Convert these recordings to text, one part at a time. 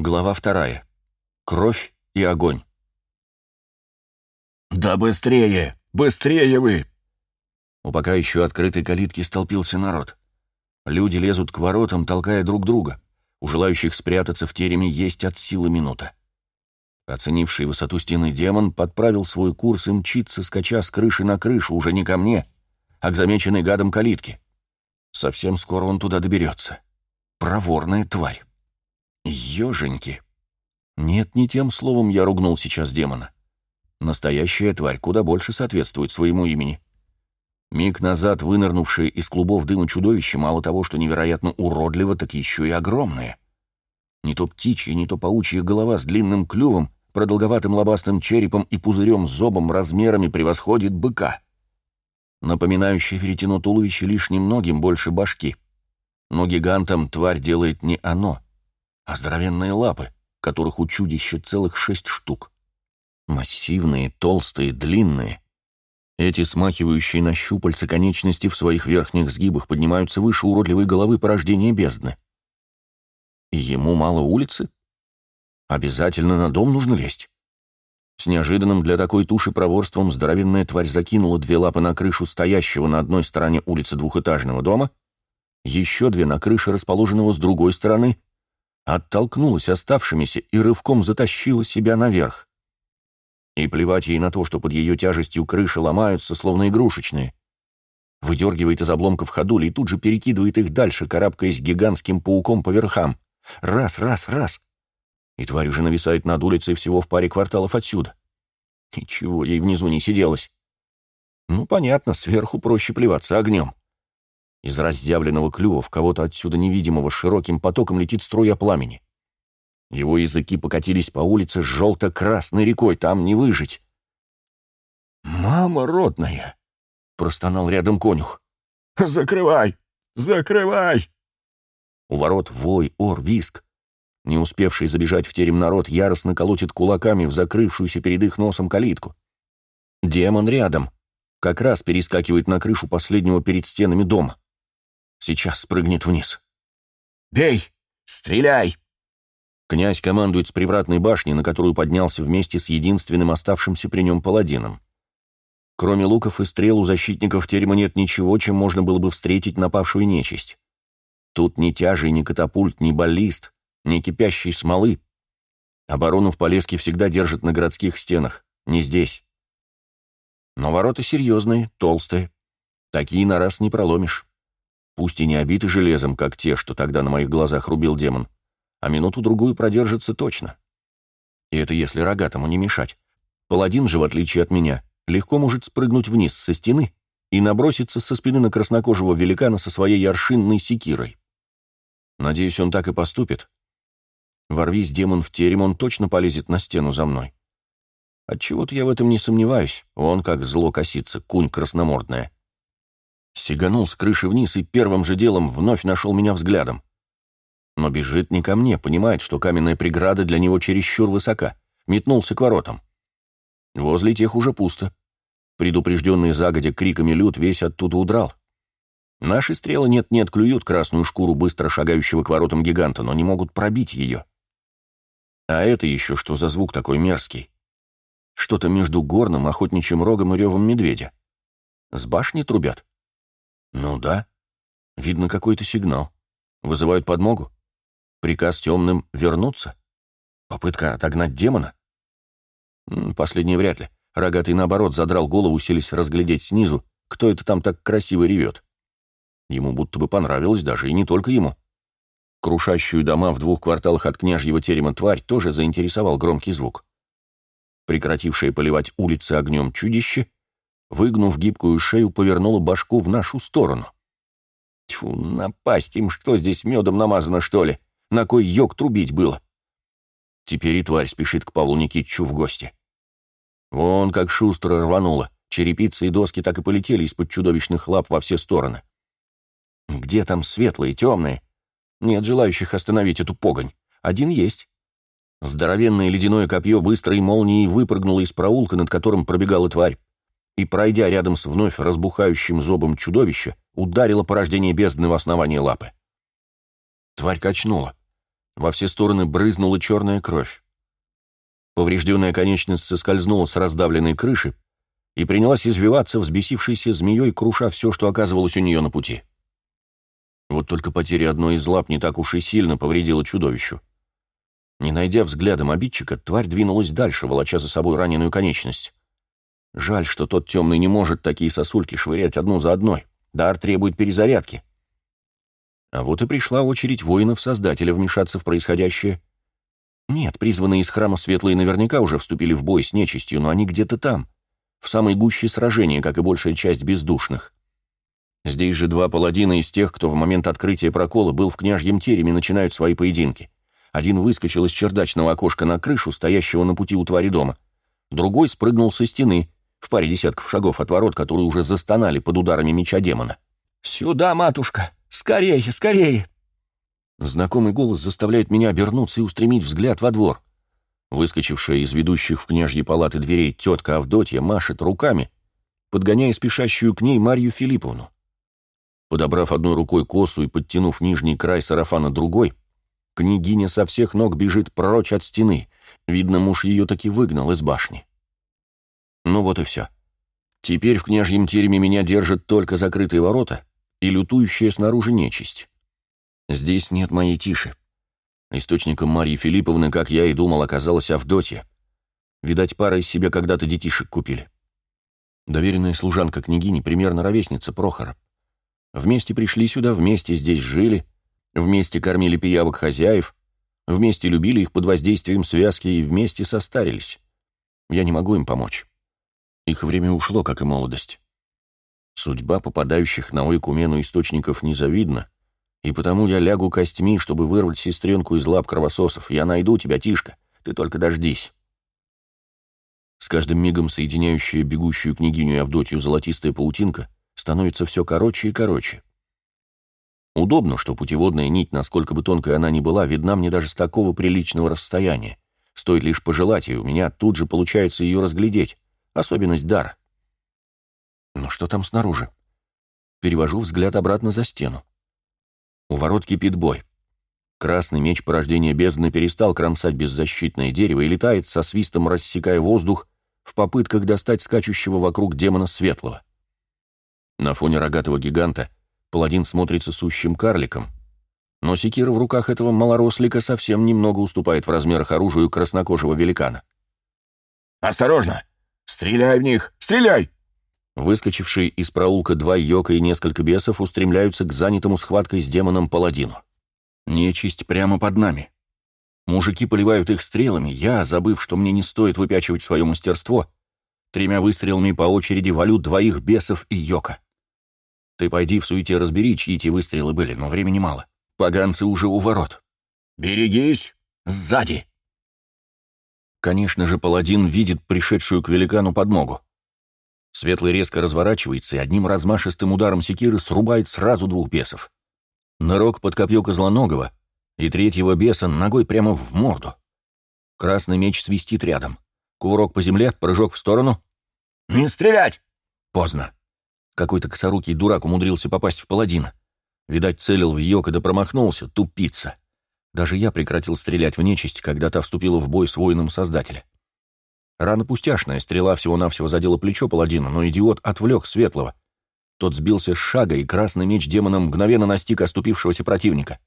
Глава вторая. Кровь и огонь. «Да быстрее! Быстрее вы!» У пока еще открытой калитки столпился народ. Люди лезут к воротам, толкая друг друга. У желающих спрятаться в тереме есть от силы минута. Оценивший высоту стены демон подправил свой курс и мчится, скача с крыши на крышу, уже не ко мне, а к замеченной гадом калитке. Совсем скоро он туда доберется. Проворная тварь. Еженьки. Нет, не тем словом я ругнул сейчас демона. Настоящая тварь куда больше соответствует своему имени. Миг назад вынырнувшее из клубов дыма чудовище мало того, что невероятно уродливо, так еще и огромное. Не то птичья, не то паучья голова с длинным клювом, продолговатым лобастым черепом и пузырем с зобом размерами превосходит быка. Напоминающее веретено туловище лишь немногим больше башки. Но гигантом тварь делает не оно, а здоровенные лапы, которых у чудища целых шесть штук. Массивные, толстые, длинные. Эти смахивающие на щупальца конечности в своих верхних сгибах поднимаются выше уродливой головы порождения бездны. И ему мало улицы? Обязательно на дом нужно лезть. С неожиданным для такой туши проворством здоровенная тварь закинула две лапы на крышу стоящего на одной стороне улицы двухэтажного дома, еще две на крыше расположенного с другой стороны, оттолкнулась оставшимися и рывком затащила себя наверх. И плевать ей на то, что под ее тяжестью крыши ломаются, словно игрушечные. Выдергивает из обломков ходули и тут же перекидывает их дальше, карабкаясь гигантским пауком по верхам. Раз, раз, раз. И тварь уже нависает над улицей всего в паре кварталов отсюда. И чего ей внизу не сиделось? Ну, понятно, сверху проще плеваться огнем. Из разъявленного клюва в кого-то отсюда невидимого широким потоком летит струя пламени. Его языки покатились по улице с желто-красной рекой, там не выжить. «Мама родная!» — простонал рядом конюх. «Закрывай! Закрывай!» У ворот вой, ор, виск. Не успевший забежать в терем народ яростно колотит кулаками в закрывшуюся перед их носом калитку. Демон рядом. Как раз перескакивает на крышу последнего перед стенами дома. Сейчас спрыгнет вниз. «Бей! Стреляй!» Князь командует с привратной башни, на которую поднялся вместе с единственным оставшимся при нем паладином. Кроме луков и стрел у защитников терема нет ничего, чем можно было бы встретить напавшую нечисть. Тут ни тяжей, ни катапульт, ни баллист, ни кипящей смолы. Оборону в Полеске всегда держат на городских стенах, не здесь. Но ворота серьезные, толстые. Такие на раз не проломишь пусть и не обиты железом, как те, что тогда на моих глазах рубил демон, а минуту-другую продержится точно. И это если рогатому не мешать. Паладин же, в отличие от меня, легко может спрыгнуть вниз со стены и наброситься со спины на краснокожего великана со своей яршинной секирой. Надеюсь, он так и поступит. Ворвись демон в терем, он точно полезет на стену за мной. Отчего-то я в этом не сомневаюсь, он как зло косится, кунь красномордная. Сиганул с крыши вниз и первым же делом вновь нашел меня взглядом. Но бежит не ко мне, понимает, что каменная преграда для него чересчур высока. Метнулся к воротам. Возле тех уже пусто. Предупрежденный загодя криками люд весь оттуда удрал. Наши стрелы нет-нет клюют красную шкуру быстро шагающего к воротам гиганта, но не могут пробить ее. А это еще что за звук такой мерзкий? Что-то между горным охотничьим рогом и ревом медведя. С башни трубят? Ну да. Видно какой-то сигнал. Вызывают подмогу. Приказ темным вернуться. Попытка отогнать демона. Последнее вряд ли. Рогатый, наоборот, задрал голову, селись разглядеть снизу, кто это там так красиво ревет. Ему будто бы понравилось даже, и не только ему. Крушащую дома в двух кварталах от княжьего терема тварь тоже заинтересовал громкий звук. Прекратившее поливать улицы огнем чудище выгнув гибкую шею, повернула башку в нашу сторону. Тьфу, напасть им, что здесь медом намазано, что ли? На кой йог трубить было? Теперь и тварь спешит к Павлу Никитичу в гости. Вон как шустро рвануло. Черепицы и доски так и полетели из-под чудовищных лап во все стороны. Где там светлые, темные? Нет желающих остановить эту погонь. Один есть. Здоровенное ледяное копье быстрой молнией выпрыгнуло из проулка, над которым пробегала тварь и, пройдя рядом с вновь разбухающим зобом чудовища, ударила порождение бездны в основание лапы. Тварь качнула. Во все стороны брызнула черная кровь. Поврежденная конечность соскользнула с раздавленной крыши и принялась извиваться взбесившейся змеей, круша все, что оказывалось у нее на пути. Вот только потеря одной из лап не так уж и сильно повредила чудовищу. Не найдя взглядом обидчика, тварь двинулась дальше, волоча за собой раненую конечность. Жаль, что тот темный не может такие сосульки швырять одну за одной. Дар требует перезарядки. А вот и пришла очередь воинов-создателя вмешаться в происходящее. Нет, призванные из храма светлые наверняка уже вступили в бой с нечистью, но они где-то там, в самой гуще сражения, как и большая часть бездушных. Здесь же два паладина из тех, кто в момент открытия прокола был в княжьем тереме, начинают свои поединки. Один выскочил из чердачного окошка на крышу, стоящего на пути у твари дома. Другой спрыгнул со стены, в паре десятков шагов от ворот, которые уже застонали под ударами меча демона. «Сюда, матушка! Скорее, скорее!» Знакомый голос заставляет меня обернуться и устремить взгляд во двор. Выскочившая из ведущих в княжьи палаты дверей тетка Авдотья машет руками, подгоняя спешащую к ней Марью Филипповну. Подобрав одной рукой косу и подтянув нижний край сарафана другой, княгиня со всех ног бежит прочь от стены. Видно, муж ее таки выгнал из башни. Ну вот и все. Теперь в княжьем тереме меня держат только закрытые ворота и лютующая снаружи нечисть. Здесь нет моей тиши. Источником Марьи Филипповны, как я и думал, оказалась Авдотья. Видать, пара из себя когда-то детишек купили. Доверенная служанка княгини, примерно ровесница Прохора. Вместе пришли сюда, вместе здесь жили, вместе кормили пиявок хозяев, вместе любили их под воздействием связки и вместе состарились. Я не могу им помочь. Их время ушло, как и молодость. Судьба попадающих на ойкумену источников незавидна, и потому я лягу костьми, чтобы вырвать сестренку из лап кровососов. Я найду тебя, Тишка, ты только дождись. С каждым мигом соединяющая бегущую княгиню и Авдотью золотистая паутинка становится все короче и короче. Удобно, что путеводная нить, насколько бы тонкой она ни была, видна мне даже с такого приличного расстояния. Стоит лишь пожелать, и у меня тут же получается ее разглядеть. Особенность дара. Но что там снаружи? Перевожу взгляд обратно за стену. У ворот кипит бой. Красный меч порождения бездны перестал кромсать беззащитное дерево и летает со свистом, рассекая воздух, в попытках достать скачущего вокруг демона светлого. На фоне рогатого гиганта паладин смотрится сущим карликом, но секира в руках этого малорослика совсем немного уступает в размерах оружию краснокожего великана. «Осторожно! «Стреляй в них! Стреляй!» Выскочившие из проулка два йока и несколько бесов устремляются к занятому схваткой с демоном паладину. Нечисть прямо под нами. Мужики поливают их стрелами, я, забыв, что мне не стоит выпячивать свое мастерство, тремя выстрелами по очереди валю двоих бесов и йока. Ты пойди в суете разбери, чьи эти выстрелы были, но времени мало. Поганцы уже у ворот. «Берегись! Сзади!» Конечно же, паладин видит пришедшую к великану подмогу. Светлый резко разворачивается и одним размашистым ударом секиры срубает сразу двух бесов. Нырок под копье козлоногого и третьего беса ногой прямо в морду. Красный меч свистит рядом. Кувырок по земле, прыжок в сторону. «Не стрелять!» Поздно. Какой-то косорукий дурак умудрился попасть в паладина. Видать, целил в Йока да промахнулся, тупица. Даже я прекратил стрелять в нечисть, когда та вступила в бой с воином Создателя. Рана пустяшная, стрела всего-навсего задела плечо паладина, но идиот отвлек Светлого. Тот сбился с шага, и красный меч демона мгновенно настиг оступившегося противника.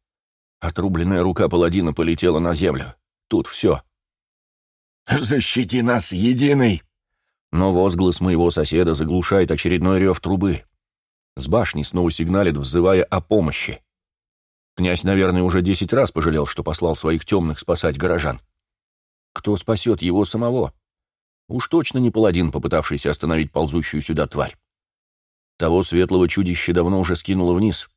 Отрубленная рука паладина полетела на землю. Тут все. «Защити нас, единый!» Но возглас моего соседа заглушает очередной рев трубы. С башни снова сигналит, взывая о помощи. Князь, наверное, уже десять раз пожалел, что послал своих темных спасать горожан. Кто спасет его самого? Уж точно не паладин, попытавшийся остановить ползущую сюда тварь. Того светлого чудища давно уже скинуло вниз.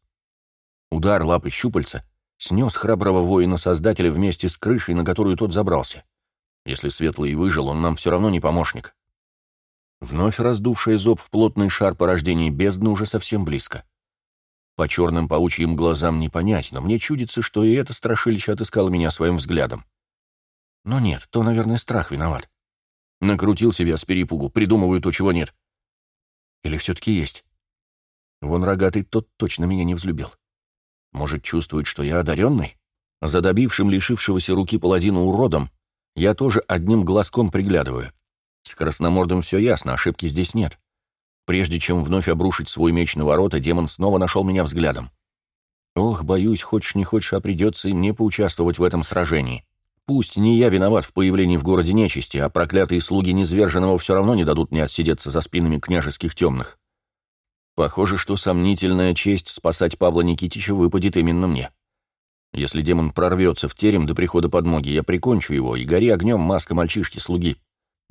Удар лапы щупальца снес храброго воина-создателя вместе с крышей, на которую тот забрался. Если светлый выжил, он нам все равно не помощник. Вновь раздувшая зоб в плотный шар порождения бездны уже совсем близко. По черным паучьим глазам не понять, но мне чудится, что и это страшилище отыскало меня своим взглядом. Но нет, то, наверное, страх виноват. Накрутил себя с перепугу, придумываю то, чего нет. Или все-таки есть? Вон рогатый тот точно меня не взлюбил. Может, чувствует, что я одаренный? За добившим лишившегося руки паладина уродом я тоже одним глазком приглядываю. С красномордом все ясно, ошибки здесь нет. Прежде чем вновь обрушить свой меч на ворота, демон снова нашел меня взглядом. Ох, боюсь, хочешь не хочешь, а придется и мне поучаствовать в этом сражении. Пусть не я виноват в появлении в городе нечисти, а проклятые слуги Низверженного все равно не дадут мне отсидеться за спинами княжеских темных. Похоже, что сомнительная честь спасать Павла Никитича выпадет именно мне. Если демон прорвется в терем до прихода подмоги, я прикончу его, и гори огнем маска мальчишки-слуги.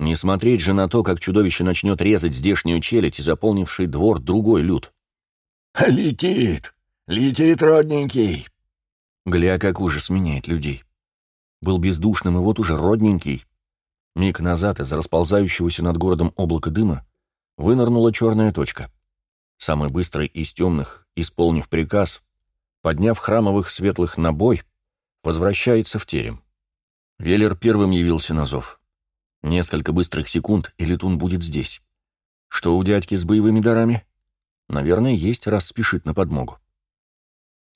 Не смотреть же на то, как чудовище начнет резать здешнюю челядь и заполнивший двор другой люд. «Летит! Летит, родненький!» Гля, как ужас меняет людей. Был бездушным, и вот уже родненький. Миг назад из расползающегося над городом облака дыма вынырнула черная точка. Самый быстрый из темных, исполнив приказ, подняв храмовых светлых на бой, возвращается в терем. Велер первым явился на зов. Несколько быстрых секунд, и летун будет здесь. Что у дядьки с боевыми дарами? Наверное, есть, раз спешит на подмогу.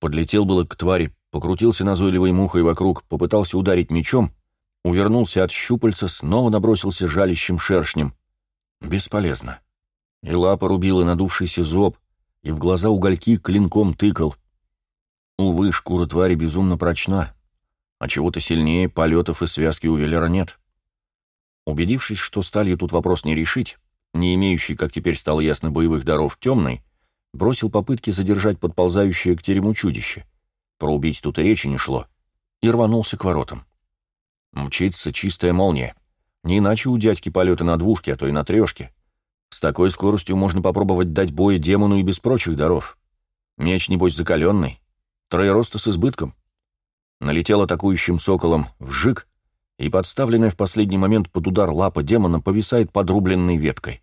Подлетел было к твари, покрутился назойливой мухой вокруг, попытался ударить мечом, увернулся от щупальца, снова набросился жалящим шершнем. Бесполезно. И лапа рубила надувшийся зоб, и в глаза угольки клинком тыкал — Увы, шкура твари безумно прочна, а чего-то сильнее полетов и связки у Веллера нет. Убедившись, что сталью тут вопрос не решить, не имеющий, как теперь стало ясно, боевых даров темный, бросил попытки задержать подползающее к терему чудище. Про убить тут и речи не шло. И рванулся к воротам. Мчится чистая молния. Не иначе у дядьки полеты на двушке, а то и на трешке. С такой скоростью можно попробовать дать бой демону и без прочих даров. Меч, небось, закаленный. Троероста с избытком. Налетел атакующим соколом вжик, и подставленная в последний момент под удар лапа демона повисает подрубленной веткой.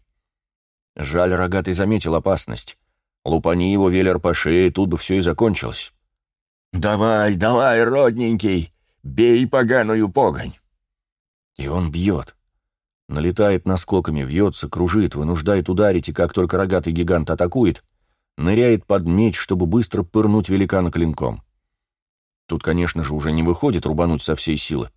Жаль, рогатый заметил опасность. Лупани его велер по шее, тут бы все и закончилось. «Давай, давай, родненький, бей поганую погонь!» И он бьет. Налетает наскоками, вьется, кружит, вынуждает ударить, и как только рогатый гигант атакует — ныряет под меч, чтобы быстро пырнуть великана клинком. Тут, конечно же, уже не выходит рубануть со всей силы,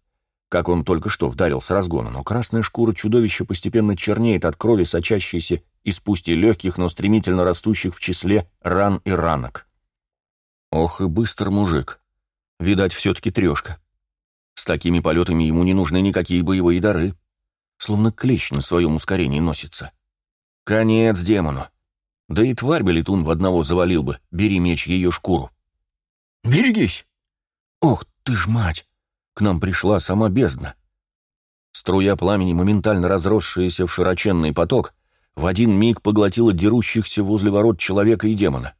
как он только что вдарил с разгона, но красная шкура чудовища постепенно чернеет от крови, сочащейся из пусть и легких, но стремительно растущих в числе ран и ранок. Ох и быстр мужик. Видать, все-таки трешка. С такими полетами ему не нужны никакие боевые дары. Словно клещ на своем ускорении носится. Конец демону. Да и тварь бы летун в одного завалил бы, бери меч ее шкуру. «Берегись!» «Ох ты ж мать! К нам пришла сама бездна!» Струя пламени, моментально разросшаяся в широченный поток, в один миг поглотила дерущихся возле ворот человека и демона.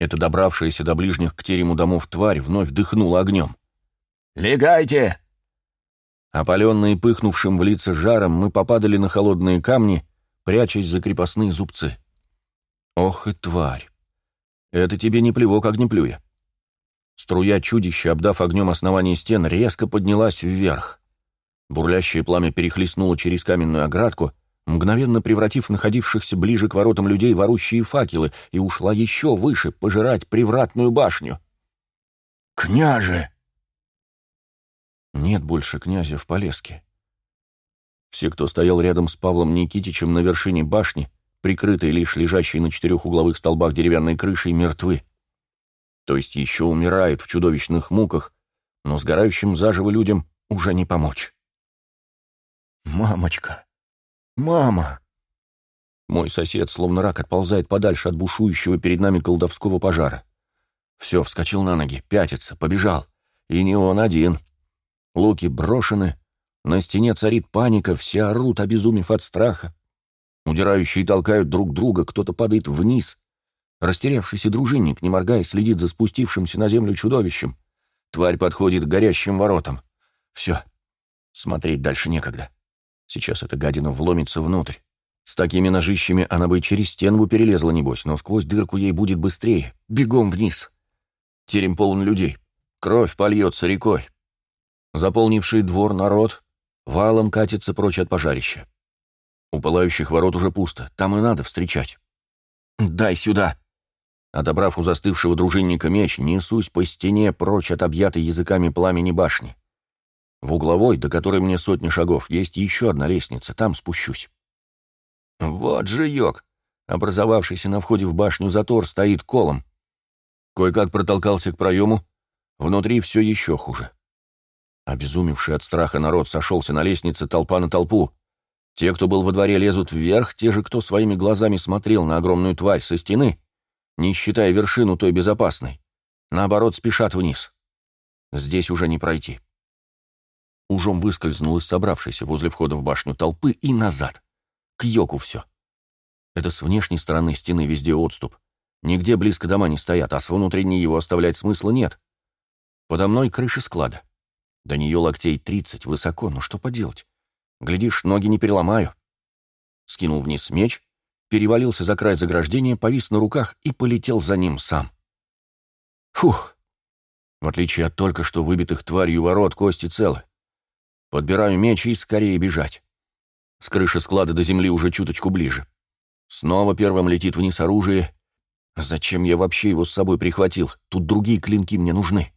Эта добравшаяся до ближних к терему домов тварь вновь дыхнула огнем. «Легайте!» Опаленные пыхнувшим в лица жаром, мы попадали на холодные камни, прячась за крепостные зубцы. Ох и тварь! Это тебе не плевок огнеплюя. Струя чудища, обдав огнем основание стен, резко поднялась вверх. Бурлящее пламя перехлестнуло через каменную оградку, мгновенно превратив находившихся ближе к воротам людей в орущие факелы, и ушла еще выше, пожирать привратную башню. «Княже!» Нет больше князя в Полеске. Все, кто стоял рядом с Павлом Никитичем на вершине башни, прикрытые лишь лежащей на четырех угловых столбах деревянной крышей, мертвы. То есть еще умирают в чудовищных муках, но сгорающим заживо людям уже не помочь. «Мамочка! Мама!» Мой сосед, словно рак, отползает подальше от бушующего перед нами колдовского пожара. Все, вскочил на ноги, пятится, побежал. И не он один. Луки брошены, на стене царит паника, все орут, обезумев от страха. Удирающие толкают друг друга, кто-то падает вниз. Растерявшийся дружинник, не моргая, следит за спустившимся на землю чудовищем. Тварь подходит к горящим воротам. Все. Смотреть дальше некогда. Сейчас эта гадина вломится внутрь. С такими ножищами она бы через стену перелезла, небось, но сквозь дырку ей будет быстрее. Бегом вниз. Терем полон людей. Кровь польется рекой. Заполнивший двор народ валом катится прочь от пожарища. У пылающих ворот уже пусто, там и надо встречать. «Дай сюда!» Отобрав у застывшего дружинника меч, несусь по стене прочь от объятой языками пламени башни. В угловой, до которой мне сотни шагов, есть еще одна лестница, там спущусь. Вот же йог! Образовавшийся на входе в башню затор стоит колом. Кое-как протолкался к проему, внутри все еще хуже. Обезумевший от страха народ сошелся на лестнице толпа на толпу. Те, кто был во дворе, лезут вверх, те же, кто своими глазами смотрел на огромную тварь со стены, не считая вершину той безопасной, наоборот, спешат вниз. Здесь уже не пройти. Ужом выскользнул из собравшейся возле входа в башню толпы и назад. К йоку все. Это с внешней стороны стены везде отступ. Нигде близко дома не стоят, а с внутренней его оставлять смысла нет. Подо мной крыша склада. До нее локтей тридцать, высоко, но что поделать? Глядишь, ноги не переломаю. Скинул вниз меч, перевалился за край заграждения, повис на руках и полетел за ним сам. Фух! В отличие от только что выбитых тварью ворот, кости целы. Подбираю меч и скорее бежать. С крыши склада до земли уже чуточку ближе. Снова первым летит вниз оружие. Зачем я вообще его с собой прихватил? Тут другие клинки мне нужны.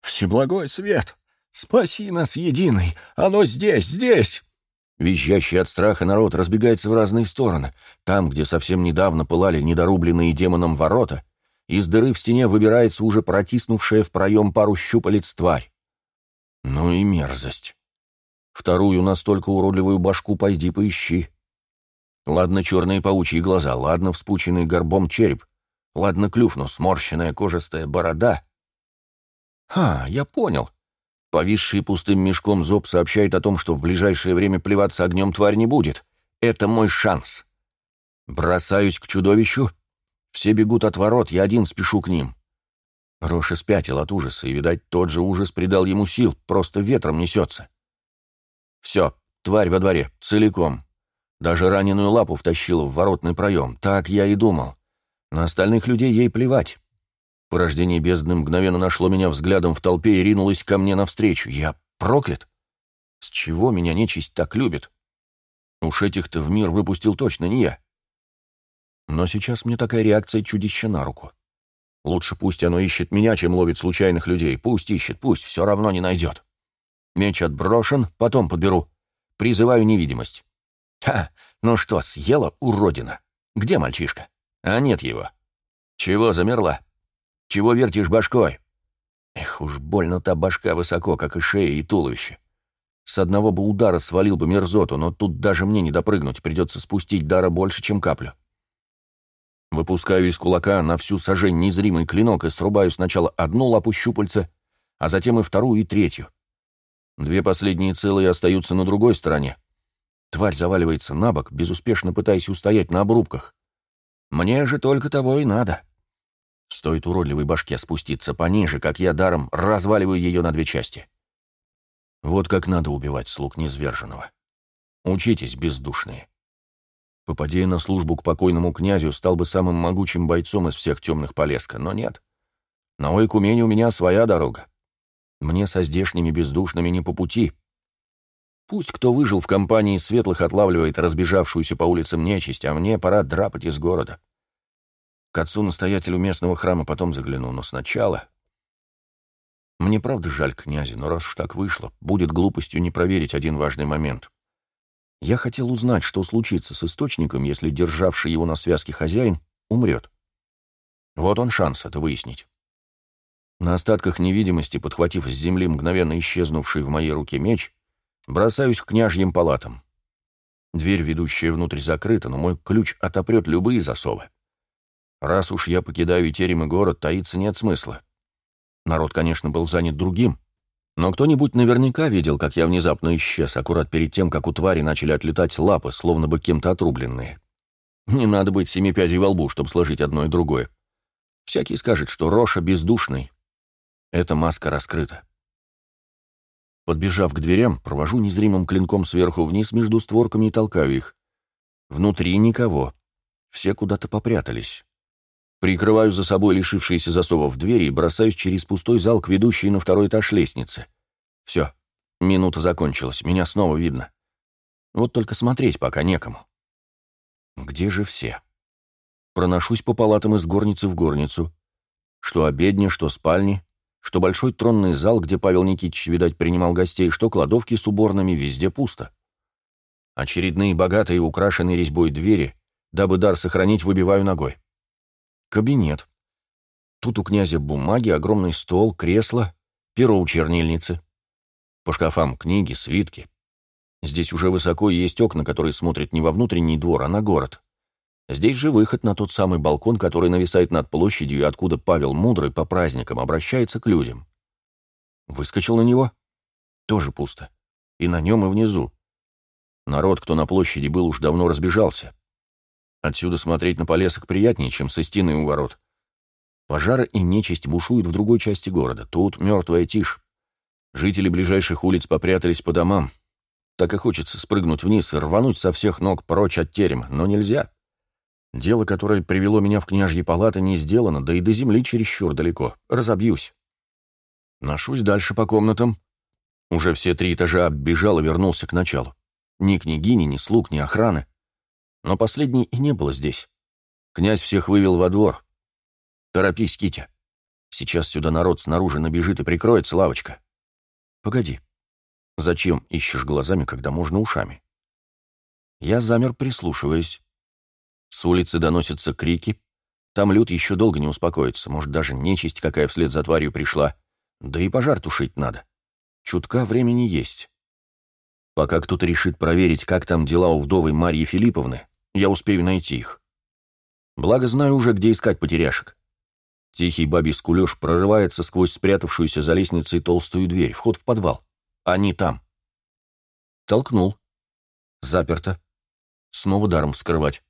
«Всеблагой свет! Спаси нас, единый! Оно здесь, здесь!» Визжащий от страха народ разбегается в разные стороны. Там, где совсем недавно пылали недорубленные демоном ворота, из дыры в стене выбирается уже протиснувшая в проем пару щупалец тварь. Ну и мерзость. Вторую настолько уродливую башку пойди поищи. Ладно черные паучьи глаза, ладно вспученный горбом череп, ладно клюв, но сморщенная кожистая борода. Ха, я понял. Повисший пустым мешком зоб сообщает о том, что в ближайшее время плеваться огнем тварь не будет. Это мой шанс. Бросаюсь к чудовищу. Все бегут от ворот, я один спешу к ним. Роша спятил от ужаса, и, видать, тот же ужас придал ему сил, просто ветром несется. Все, тварь во дворе, целиком. Даже раненую лапу втащила в воротный проем. Так я и думал. На остальных людей ей плевать. Порождение бездны мгновенно нашло меня взглядом в толпе и ринулось ко мне навстречу. Я проклят? С чего меня нечисть так любит? Уж этих-то в мир выпустил точно не я. Но сейчас мне такая реакция чудища на руку. Лучше пусть оно ищет меня, чем ловит случайных людей. Пусть ищет, пусть, все равно не найдет. Меч отброшен, потом подберу. Призываю невидимость. Ха, ну что, съела уродина? Где мальчишка? А нет его. Чего замерла? Чего вертишь башкой? Эх, уж больно та башка высоко, как и шея и туловище. С одного бы удара свалил бы мерзоту, но тут даже мне не допрыгнуть, придется спустить дара больше, чем каплю. Выпускаю из кулака на всю сажень незримый клинок и срубаю сначала одну лапу щупальца, а затем и вторую, и третью. Две последние целые остаются на другой стороне. Тварь заваливается на бок, безуспешно пытаясь устоять на обрубках. Мне же только того и надо. Стоит уродливой башке спуститься пониже, как я даром разваливаю ее на две части. Вот как надо убивать слуг незверженного. Учитесь, бездушные. Попадя на службу к покойному князю, стал бы самым могучим бойцом из всех темных Полеска, но нет. На Ойкумене у меня своя дорога. Мне со здешними бездушными не по пути. Пусть кто выжил в компании светлых отлавливает разбежавшуюся по улицам нечисть, а мне пора драпать из города. К отцу-настоятелю местного храма потом загляну, но сначала... Мне правда жаль князя, но раз уж так вышло, будет глупостью не проверить один важный момент. Я хотел узнать, что случится с источником, если державший его на связке хозяин умрет. Вот он шанс это выяснить. На остатках невидимости, подхватив с земли мгновенно исчезнувший в моей руке меч, бросаюсь к княжьим палатам. Дверь, ведущая внутрь, закрыта, но мой ключ отопрет любые засовы. Раз уж я покидаю терем и город, таиться нет смысла. Народ, конечно, был занят другим, но кто-нибудь наверняка видел, как я внезапно исчез, аккурат перед тем, как у твари начали отлетать лапы, словно бы кем-то отрубленные. Не надо быть семи пядей во лбу, чтобы сложить одно и другое. Всякий скажет, что Роша бездушный, эта маска раскрыта. Подбежав к дверям, провожу незримым клинком сверху вниз между створками и толкаю их. Внутри никого. Все куда-то попрятались. Прикрываю за собой лишившиеся засовов двери и бросаюсь через пустой зал к ведущей на второй этаж лестницы. Все, минута закончилась, меня снова видно. Вот только смотреть пока некому. Где же все? Проношусь по палатам из горницы в горницу. Что обедня, что спальни, что большой тронный зал, где Павел Никитич, видать, принимал гостей, что кладовки с уборными, везде пусто. Очередные богатые украшенные резьбой двери, дабы дар сохранить, выбиваю ногой. Кабинет. Тут у князя бумаги, огромный стол, кресло, перо у чернильницы. По шкафам книги, свитки. Здесь уже высоко есть окна, которые смотрят не во внутренний двор, а на город. Здесь же выход на тот самый балкон, который нависает над площадью, и откуда Павел Мудрый по праздникам обращается к людям. Выскочил на него. Тоже пусто. И на нем, и внизу. Народ, кто на площади был, уж давно разбежался. Отсюда смотреть на Полесок приятнее, чем со стены у ворот. Пожары и нечисть бушуют в другой части города. Тут мертвая тишь. Жители ближайших улиц попрятались по домам. Так и хочется спрыгнуть вниз и рвануть со всех ног прочь от терема, но нельзя. Дело, которое привело меня в княжьи палаты, не сделано, да и до земли чересчур далеко. Разобьюсь. Ношусь дальше по комнатам. Уже все три этажа оббежал и вернулся к началу. Ни княгини, ни слуг, ни охраны. Но последней и не было здесь. Князь всех вывел во двор. Торопись, Китя. Сейчас сюда народ снаружи набежит и прикроется лавочка. Погоди. Зачем ищешь глазами, когда можно ушами? Я замер, прислушиваясь. С улицы доносятся крики. Там люд еще долго не успокоится. Может, даже нечисть какая вслед за тварью пришла. Да и пожар тушить надо. Чутка времени есть. Пока кто-то решит проверить, как там дела у вдовы Марьи Филипповны, я успею найти их. Благо знаю уже, где искать потеряшек. Тихий бабий скулеж прорывается сквозь спрятавшуюся за лестницей толстую дверь, вход в подвал. Они там. Толкнул. Заперто. Снова даром вскрывать.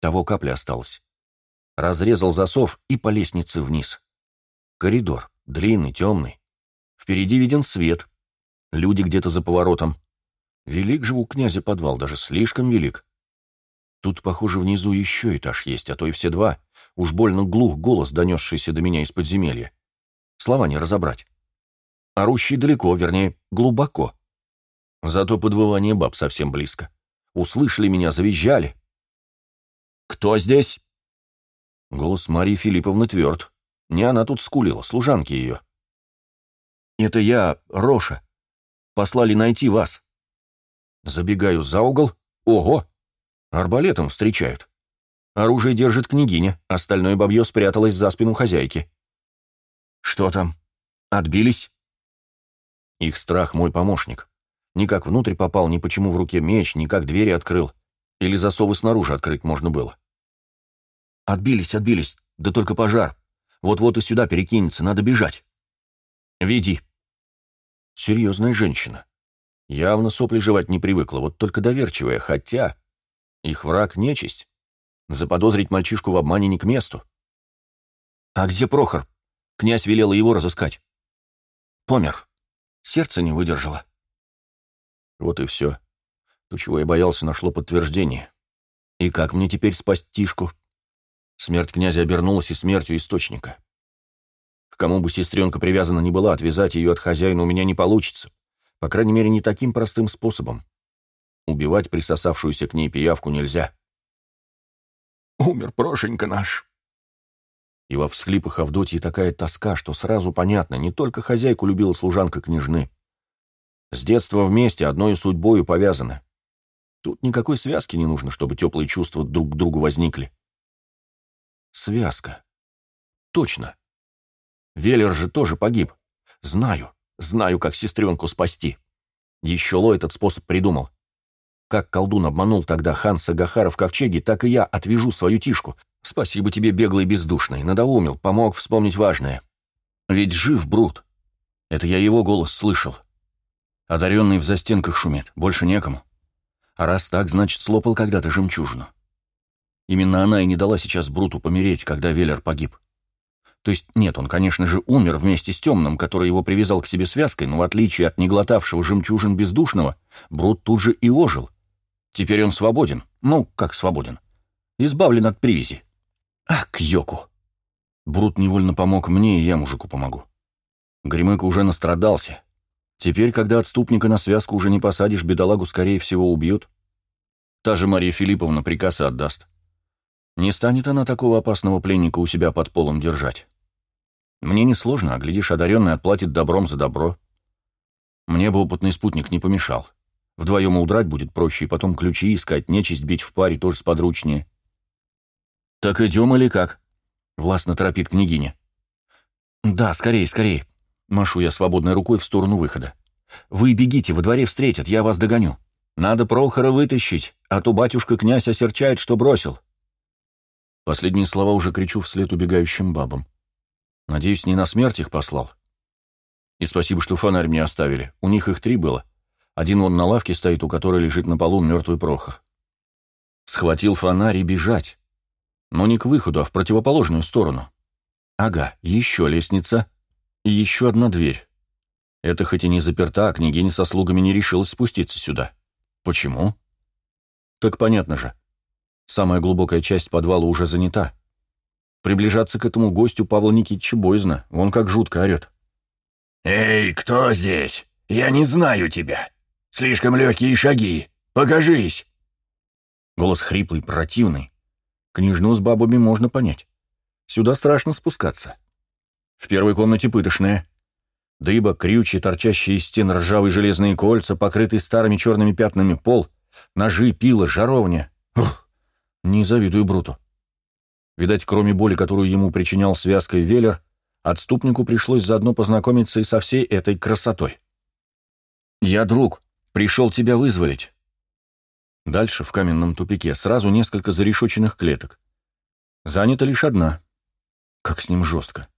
Того капля осталась. Разрезал засов и по лестнице вниз. Коридор. Длинный, темный. Впереди виден свет. Люди где-то за поворотом. Велик же у князя подвал, даже слишком велик. Тут, похоже, внизу еще этаж есть, а то и все два. Уж больно глух голос, донесшийся до меня из подземелья. Слова не разобрать. Орущий далеко, вернее, глубоко. Зато подвывание баб совсем близко. Услышали меня, завизжали. «Кто здесь?» Голос Марии Филипповны тверд. Не она тут скулила, служанки ее. «Это я, Роша. Послали найти вас». Забегаю за угол. Ого! Арбалетом встречают. Оружие держит княгиня, остальное бабье спряталось за спину хозяйки. Что там? Отбились? Их страх мой помощник. Никак внутрь попал, ни почему в руке меч, ни как двери открыл. Или засовы снаружи открыть можно было. Отбились, отбились, да только пожар. Вот-вот и сюда перекинется, надо бежать. Веди. Серьезная женщина. Явно сопли жевать не привыкла, вот только доверчивая, хотя... Их враг — нечисть. Заподозрить мальчишку в обмане не к месту. А где Прохор? Князь велел его разыскать. Помер. Сердце не выдержало. Вот и все. То, чего я боялся, нашло подтверждение. И как мне теперь спасть Тишку? Смерть князя обернулась и смертью источника. К кому бы сестренка привязана не была, отвязать ее от хозяина у меня не получится. По крайней мере, не таким простым способом. Убивать присосавшуюся к ней пиявку нельзя. «Умер Прошенька наш». И во всхлипах Авдотьи такая тоска, что сразу понятно, не только хозяйку любила служанка княжны. С детства вместе, одной судьбою повязаны. Тут никакой связки не нужно, чтобы теплые чувства друг к другу возникли. Связка. Точно. Велер же тоже погиб. Знаю. Знаю, как сестренку спасти. Еще Ло этот способ придумал. Как колдун обманул тогда Ханса Гахара в ковчеге, так и я отвяжу свою тишку. Спасибо тебе, беглый бездушный, надоумил, помог вспомнить важное. Ведь жив Брут. Это я его голос слышал. Одаренный в застенках шумит, больше некому. А раз так, значит, слопал когда-то жемчужину. Именно она и не дала сейчас Бруту помереть, когда Веллер погиб. То есть, нет, он, конечно же, умер вместе с темным, который его привязал к себе связкой, но в отличие от неглотавшего жемчужин бездушного, Брут тут же и ожил. Теперь он свободен. Ну, как свободен. Избавлен от привязи. Ах, к йоку. Брут невольно помог мне, и я мужику помогу. Гремыка уже настрадался. Теперь, когда отступника на связку уже не посадишь, бедолагу, скорее всего, убьют. Та же Мария Филипповна приказ отдаст. Не станет она такого опасного пленника у себя под полом держать. Мне несложно, а глядишь, одаренный отплатит добром за добро. Мне бы опытный спутник не помешал. Вдвоем удрать будет проще, и потом ключи искать, нечисть бить в паре тоже сподручнее. «Так идем или как?» — властно торопит княгиня. «Да, скорее, скорее!» — машу я свободной рукой в сторону выхода. «Вы бегите, во дворе встретят, я вас догоню. Надо Прохора вытащить, а то батюшка-князь осерчает, что бросил». Последние слова уже кричу вслед убегающим бабам. Надеюсь, не на смерть их послал. И спасибо, что фонарь мне оставили. У них их три было. Один вон на лавке стоит, у которой лежит на полу мертвый Прохор. Схватил фонарь и бежать. Но не к выходу, а в противоположную сторону. Ага, еще лестница и еще одна дверь. Это хоть и не заперта, а княгиня со слугами не решилась спуститься сюда. Почему? Так понятно же. Самая глубокая часть подвала уже занята. Приближаться к этому гостю Павла Никитича боязно, он как жутко орет. «Эй, кто здесь? Я не знаю тебя. Слишком легкие шаги. Покажись!» Голос хриплый, противный. Княжну с бабами можно понять. Сюда страшно спускаться. В первой комнате пытошная. Дыба, крючи, торчащие из стен ржавые железные кольца, покрытый старыми черными пятнами пол, ножи, пила, жаровня. Ух, не завидую Бруту. Видать, кроме боли, которую ему причинял связкой Веллер, отступнику пришлось заодно познакомиться и со всей этой красотой. «Я друг, пришел тебя вызволить». Дальше, в каменном тупике, сразу несколько зарешоченных клеток. Занята лишь одна. Как с ним жестко.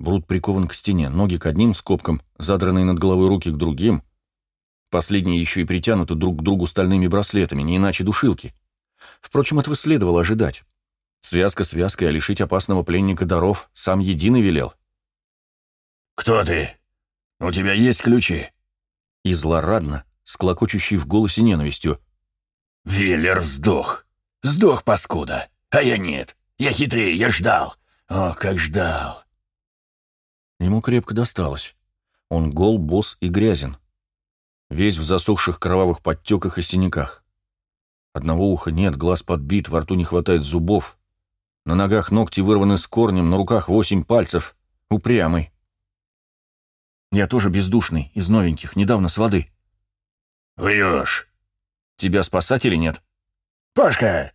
Брут прикован к стене, ноги к одним скобкам, задранные над головой руки к другим. Последние еще и притянуты друг к другу стальными браслетами, не иначе душилки. Впрочем, этого следовало ожидать. Связка связкой, а лишить опасного пленника даров сам единый велел. «Кто ты? У тебя есть ключи?» И злорадно, с клокочущей в голосе ненавистью. «Виллер сдох. Сдох, паскуда. А я нет. Я хитрее, я ждал. О, как ждал!» Ему крепко досталось. Он гол, босс и грязен. Весь в засохших кровавых подтеках и синяках. Одного уха нет, глаз подбит, во рту не хватает зубов. На ногах ногти вырваны с корнем, на руках восемь пальцев. Упрямый. Я тоже бездушный, из новеньких, недавно с воды. Врешь. Тебя спасать или нет? Пашка!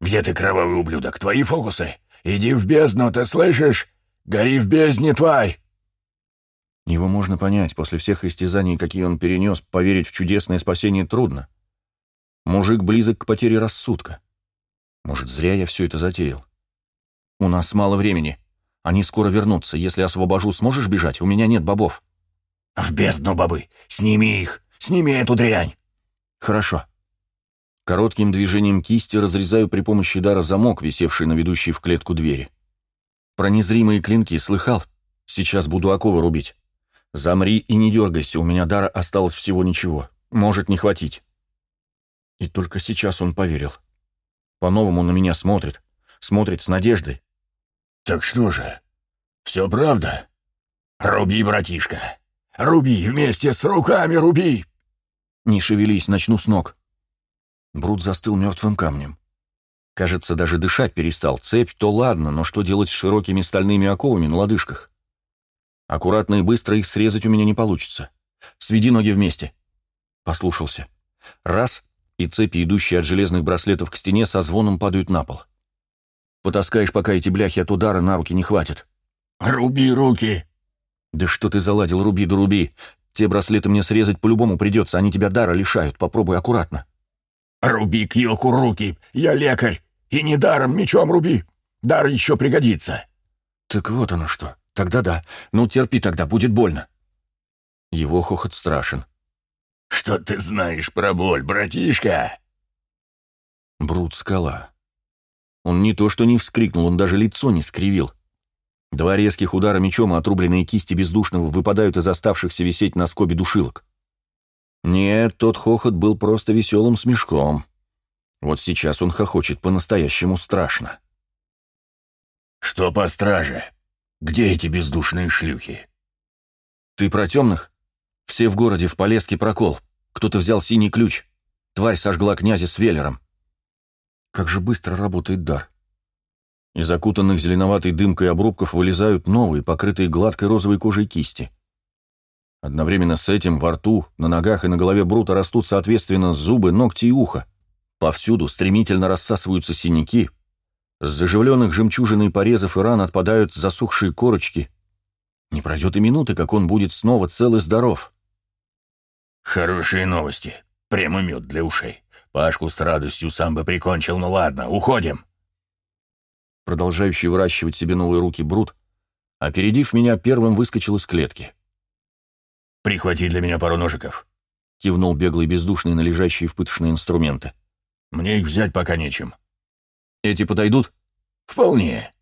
Где ты, кровавый ублюдок? Твои фокусы? Иди в бездну, ты слышишь? Гори в бездне, тварь! Его можно понять, после всех истязаний, какие он перенес, поверить в чудесное спасение трудно. Мужик близок к потере рассудка. Может, зря я все это затеял. У нас мало времени. Они скоро вернутся. Если освобожу, сможешь бежать? У меня нет бобов. В бездну, бобы! Сними их! Сними эту дрянь! Хорошо. Коротким движением кисти разрезаю при помощи дара замок, висевший на ведущей в клетку двери. Про незримые клинки слыхал? Сейчас буду оковы рубить. Замри и не дергайся, у меня дара осталось всего ничего. Может не хватить. И только сейчас он поверил. По-новому на меня смотрит. Смотрит с надеждой. «Так что же, все правда? Руби, братишка! Руби, вместе с руками руби!» «Не шевелись, начну с ног». Брут застыл мертвым камнем. Кажется, даже дышать перестал. Цепь то ладно, но что делать с широкими стальными оковами на лодыжках? Аккуратно и быстро их срезать у меня не получится. Сведи ноги вместе. Послушался. Раз, и цепи, идущие от железных браслетов к стене, со звоном падают на пол. Потаскаешь, пока эти бляхи от удара на руки не хватит. «Руби руки!» «Да что ты заладил, руби да руби! Те браслеты мне срезать по-любому придется, они тебя дара лишают, попробуй аккуратно». «Руби к Йоку руки! Я лекарь! И не даром, мечом руби! Дар еще пригодится!» «Так вот оно что. Тогда да. Ну, терпи тогда, будет больно». Его хохот страшен. «Что ты знаешь про боль, братишка?» Брут скала. Он не то что не вскрикнул, он даже лицо не скривил. Два резких удара мечом, а отрубленные кисти бездушного выпадают из оставшихся висеть на скобе душилок. Нет, тот хохот был просто веселым смешком. Вот сейчас он хохочет по-настоящему страшно. «Что по страже? Где эти бездушные шлюхи?» «Ты про темных?» Все в городе, в Полеске прокол. Кто-то взял синий ключ. Тварь сожгла князя с Веллером. Как же быстро работает дар. Из окутанных зеленоватой дымкой обрубков вылезают новые, покрытые гладкой розовой кожей кисти. Одновременно с этим во рту, на ногах и на голове Брута растут соответственно зубы, ногти и ухо. Повсюду стремительно рассасываются синяки. С заживленных жемчужиной порезов и ран отпадают засохшие корочки. Не пройдет и минуты, как он будет снова цел и здоров. «Хорошие новости. Прямо мед для ушей. Пашку с радостью сам бы прикончил, ну ладно, уходим!» Продолжающий выращивать себе новые руки Брут, опередив меня, первым выскочил из клетки. «Прихвати для меня пару ножиков», — кивнул беглый бездушный на лежащие в пыточные инструменты. «Мне их взять пока нечем». «Эти подойдут?» «Вполне.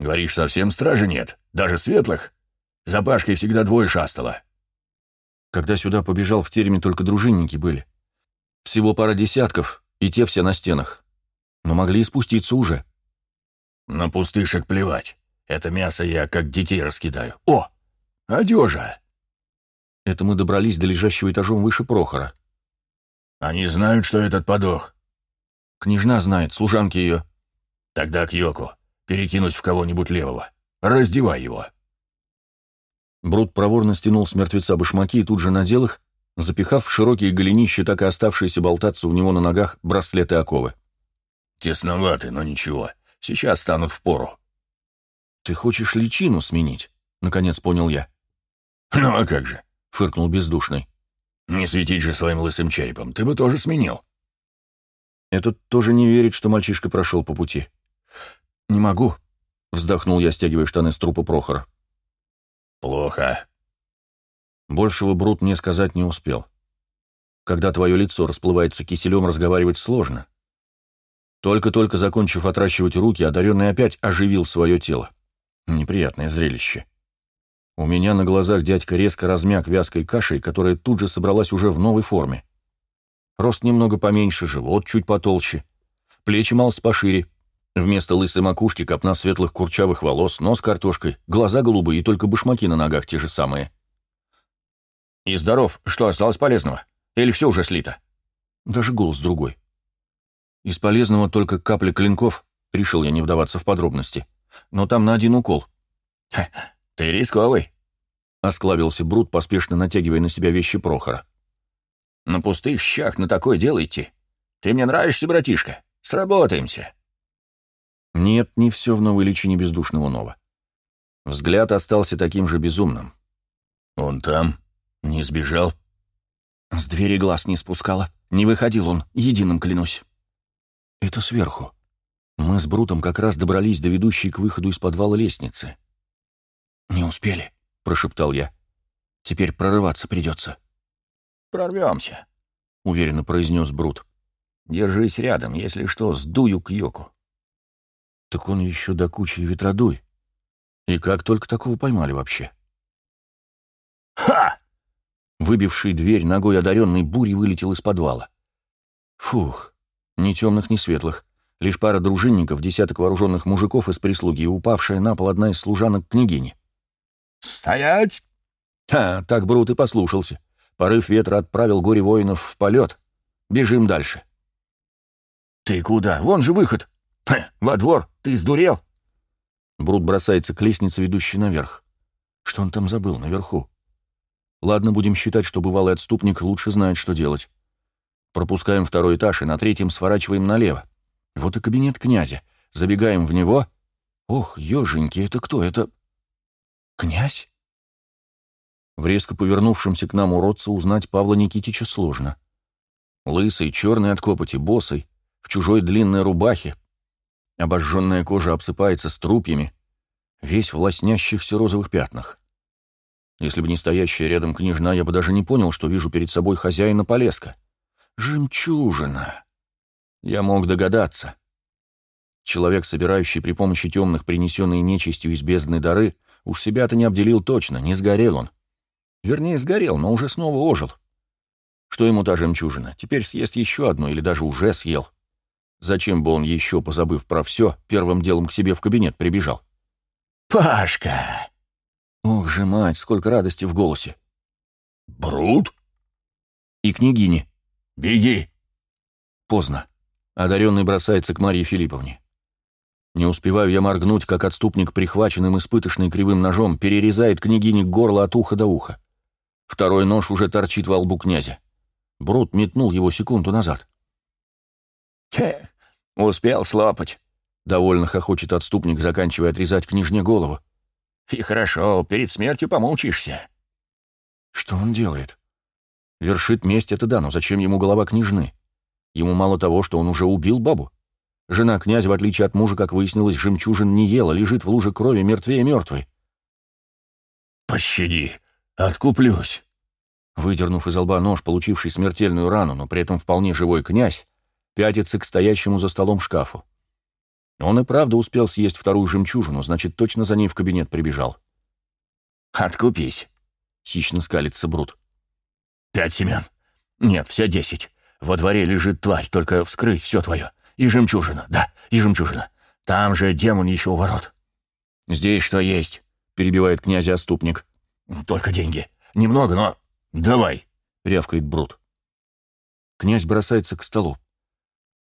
Говоришь, совсем стражи нет? Даже светлых? За Пашкой всегда двое шастало». Когда сюда побежал в тереме, только дружинники были. Всего пара десятков, и те все на стенах. Но могли и спуститься уже. На пустышек плевать. Это мясо я как детей раскидаю. О, одежа. Это мы добрались до лежащего этажом выше Прохора. Они знают, что этот подох. Княжна знает, служанки ее. Тогда к Йоку. Перекинуть в кого-нибудь левого. Раздевай его. Брут проворно стянул с мертвеца башмаки и тут же надел их, запихав в широкие голенища, так и оставшиеся болтаться у него на ногах браслеты оковы. «Тесноваты, но ничего. Сейчас станут в пору. «Ты хочешь личину сменить?» — наконец понял я. «Ну а как же?» — фыркнул бездушный. «Не светить же своим лысым черепом. Ты бы тоже сменил». Этот тоже не верит, что мальчишка прошел по пути. «Не могу», — вздохнул я, стягивая штаны с трупа Прохора. «Плохо». Большего Брут мне сказать не успел. Когда твое лицо расплывается киселем, разговаривать сложно. Только-только закончив отращивать руки, одаренный опять оживил свое тело. Неприятное зрелище. У меня на глазах дядька резко размяк вязкой кашей, которая тут же собралась уже в новой форме. Рост немного поменьше, живот чуть потолще, плечи малость пошире. Вместо лысой макушки копна светлых курчавых волос, нос картошкой, глаза голубые и только башмаки на ногах те же самые. «И здоров. Что, осталось полезного? Или все уже слито?» Даже голос другой. Из полезного только капли клинков, решил я не вдаваться в подробности. Но там на один укол. «Ты рисковый», — осклабился Брут, поспешно натягивая на себя вещи Прохора. «На пустых щах на такое дело идти. Ты мне нравишься, братишка. Сработаемся». Нет, не все в новой личине бездушного Нова. Взгляд остался таким же безумным. «Он там? Не сбежал?» С двери глаз не спускала. Не выходил он, единым клянусь. Это сверху. Мы с Брутом как раз добрались до ведущей к выходу из подвала лестницы. «Не успели», — прошептал я. «Теперь прорываться придется». «Прорвемся», — уверенно произнес Брут. «Держись рядом, если что, сдую к Йоку». «Так он еще до кучи ветродуй. И как только такого поймали вообще?» «Ха!» Выбивший дверь ногой одаренной бури вылетел из подвала. Фух, ни темных, ни светлых. Лишь пара дружинников, десяток вооруженных мужиков из прислуги и упавшая на пол одна из служанок княгини. «Стоять!» А, так Брут и послушался. Порыв ветра отправил горе воинов в полет. Бежим дальше. «Ты куда? Вон же выход! Ха, во двор! Ты сдурел!» Брут бросается к лестнице, ведущей наверх. Что он там забыл наверху? Ладно, будем считать, что бывалый отступник лучше знает, что делать. Пропускаем второй этаж и на третьем сворачиваем налево. Вот и кабинет князя. Забегаем в него. Ох, еженьки, это кто? Это... Князь? В резко повернувшемся к нам уродце узнать Павла Никитича сложно. Лысый, черный от копоти, босый, в чужой длинной рубахе. Обожженная кожа обсыпается струпьями, весь в лоснящихся розовых пятнах. Если бы не стоящая рядом княжна, я бы даже не понял, что вижу перед собой хозяина Полеска. Жемчужина. Я мог догадаться. Человек, собирающий при помощи темных принесенные нечистью из бездны дары, уж себя-то не обделил точно, не сгорел он. Вернее, сгорел, но уже снова ожил. Что ему та жемчужина? Теперь съест еще одну или даже уже съел. Зачем бы он еще, позабыв про все, первым делом к себе в кабинет прибежал? «Пашка!» Ох же, мать, сколько радости в голосе. «Брут?» И княгини. «Беги!» Поздно. Одаренный бросается к Марье Филипповне. Не успеваю я моргнуть, как отступник, прихваченным испыточной кривым ножом, перерезает княгине горло от уха до уха. Второй нож уже торчит во лбу князя. Брут метнул его секунду назад. «Хе, успел слопать», — довольно хохочет отступник, заканчивая отрезать княжне голову. «И хорошо, перед смертью помучишься». Что он делает? Вершит месть это да, но зачем ему голова княжны? Ему мало того, что он уже убил бабу. Жена князя, в отличие от мужа, как выяснилось, жемчужин не ела, лежит в луже крови мертвее мертвой. «Пощади, откуплюсь». Выдернув из лба нож, получивший смертельную рану, но при этом вполне живой князь, пятится к стоящему за столом шкафу. Он и правда успел съесть вторую жемчужину, значит, точно за ней в кабинет прибежал. «Откупись», — хищно скалится Брут. «Пять семян. Нет, все десять. Во дворе лежит тварь, только вскрыть все твое. И жемчужина, да, и жемчужина. Там же демон еще у ворот». «Здесь что есть?» — перебивает князя оступник. «Только деньги. Немного, но давай», — рявкает Брут. Князь бросается к столу.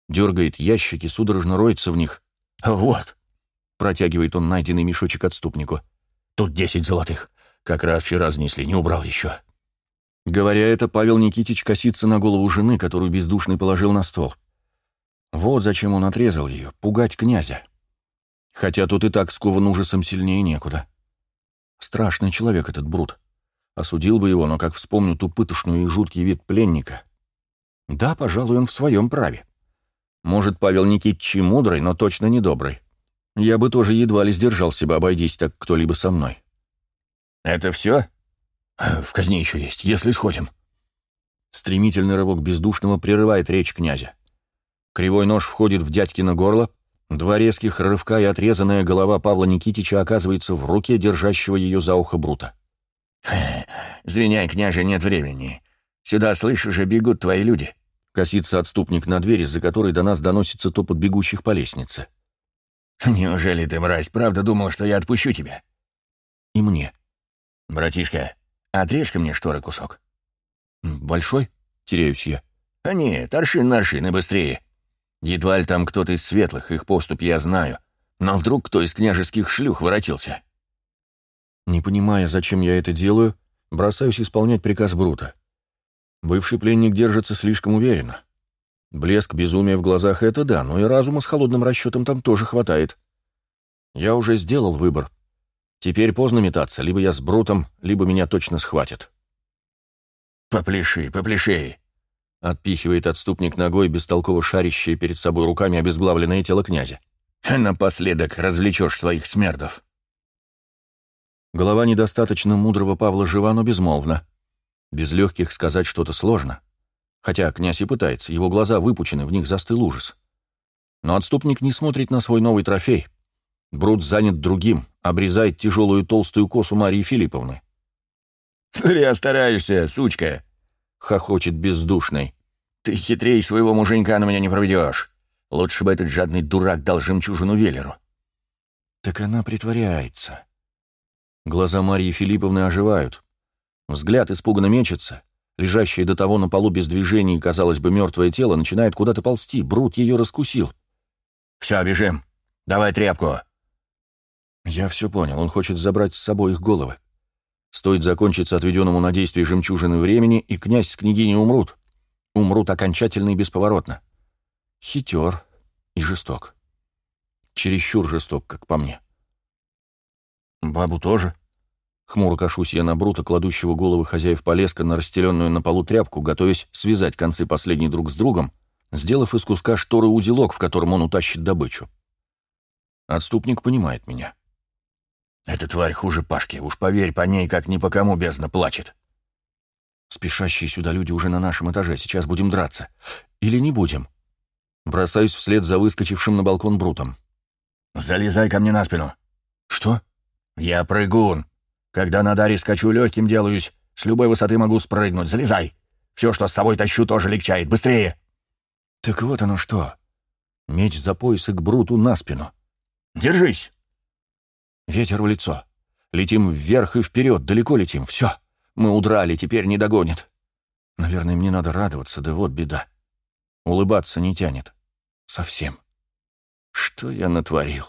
Дергает ящики, судорожно роется в них. «Вот», — протягивает он найденный мешочек отступнику. «Тут десять золотых. Как раз вчера разнесли, не убрал еще». Говоря это, Павел Никитич косится на голову жены, которую бездушный положил на стол. Вот зачем он отрезал ее, пугать князя. Хотя тут и так скован ужасом сильнее некуда. Страшный человек этот Брут. Осудил бы его, но как вспомню ту пытошную и жуткий вид пленника. Да, пожалуй, он в своем праве. Может, Павел Никитич и мудрый, но точно не добрый. Я бы тоже едва ли сдержал себя, обойдись так кто-либо со мной. «Это все?» «В казне еще есть, если сходим». Стремительный рывок бездушного прерывает речь князя. Кривой нож входит в дядькино горло, два резких рывка и отрезанная голова Павла Никитича оказывается в руке держащего ее за ухо Брута. «Звеняй, княже, нет времени. Сюда, слышь, уже бегут твои люди». Косится отступник на дверь, из-за которой до нас доносится топот бегущих по лестнице. «Неужели ты, мразь, правда думал, что я отпущу тебя?» «И мне». «Братишка, отрежь-ка мне шторы кусок». «Большой?» — теряюсь я. «А нет, аршин на аршин и быстрее. Едва ли там кто-то из светлых, их поступ я знаю. Но вдруг кто из княжеских шлюх воротился?» Не понимая, зачем я это делаю, бросаюсь исполнять приказ Брута. Бывший пленник держится слишком уверенно. Блеск безумия в глазах — это да, но и разума с холодным расчетом там тоже хватает. Я уже сделал выбор. Теперь поздно метаться, либо я с Брутом, либо меня точно схватят. «Попляши, попляши!» — отпихивает отступник ногой, бестолково шарящее перед собой руками обезглавленное тело князя. «Напоследок развлечешь своих смердов». Голова недостаточно мудрого Павла жива, но безмолвна. Без легких сказать что-то сложно. Хотя князь и пытается, его глаза выпучены, в них застыл ужас. Но отступник не смотрит на свой новый трофей. Брут занят другим, обрезает тяжелую толстую косу Марии Филипповны. «Зря стараешься, сучка!» — хохочет бездушный. «Ты хитрее своего муженька на меня не проведешь. Лучше бы этот жадный дурак дал жемчужину Велеру». Так она притворяется. Глаза Марии Филипповны оживают. Взгляд испуганно мечется. Лежащее до того на полу без движений, казалось бы, мертвое тело начинает куда-то ползти. Брут ее раскусил. «Все, бежим. Давай тряпку». Я все понял. Он хочет забрать с собой их головы. Стоит закончиться отведенному на действие жемчужины времени, и князь с княгиней умрут. Умрут окончательно и бесповоротно. Хитер и жесток. Чересчур жесток, как по мне. «Бабу тоже?» Хмуро кашусь я на Брута, кладущего головы хозяев Полеска на расстеленную на полу тряпку, готовясь связать концы последней друг с другом, сделав из куска шторы узелок, в котором он утащит добычу. Отступник понимает меня. «Эта тварь хуже Пашки, уж поверь, по ней как ни по кому бездна плачет». Спешащие сюда люди уже на нашем этаже, сейчас будем драться. Или не будем? Бросаюсь вслед за выскочившим на балкон Брутом. «Залезай ко мне на спину». «Что?» «Я прыгун. Когда на даре скачу легким делаюсь, с любой высоты могу спрыгнуть. Залезай. Все, что с собой тащу, тоже легчает. Быстрее!» «Так вот оно что. Меч за пояс и к Бруту на спину. Держись!» Ветер в лицо. Летим вверх и вперед, далеко летим. Все. Мы удрали, теперь не догонит. Наверное, мне надо радоваться, да вот беда. Улыбаться не тянет. Совсем. Что я натворил?